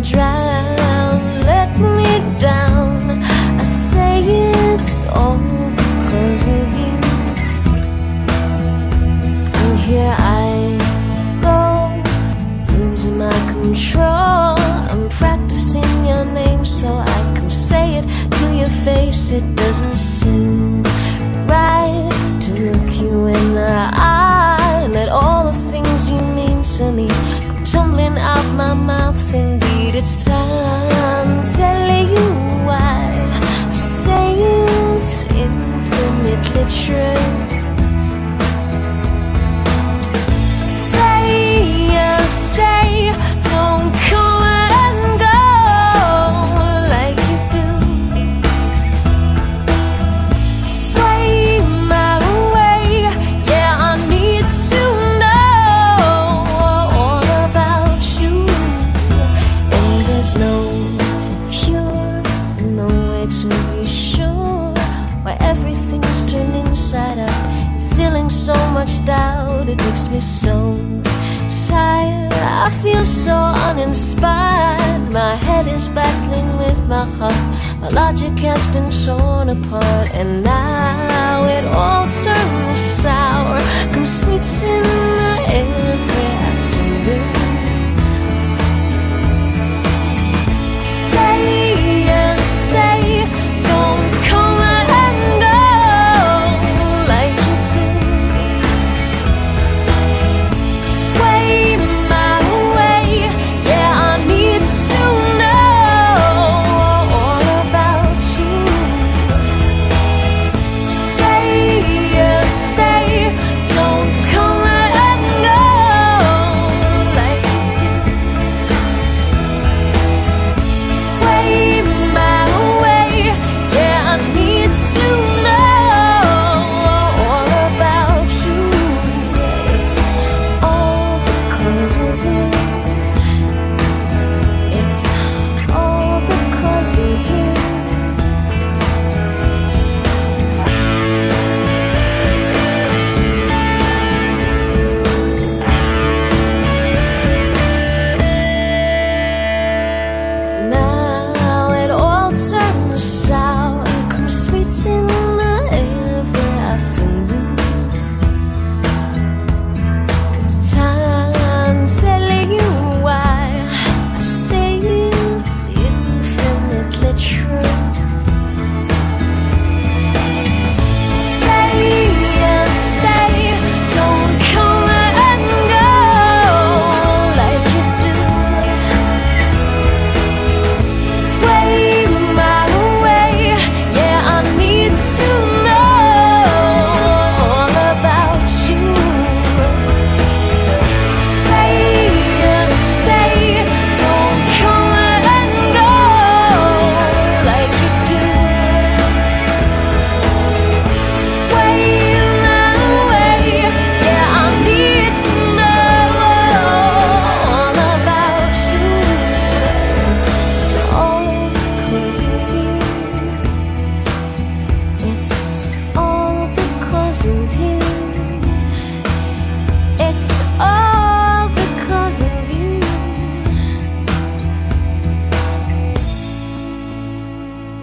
Drown, let me down. I say it's all because of you. And here I go, losing my control. I'm practicing your name so I can say it to your face. It doesn't seem right to look you in the eye infinitely doubt. It makes me so tired. I feel so uninspired. My head is battling with my heart. My logic has been torn apart, and now it all turns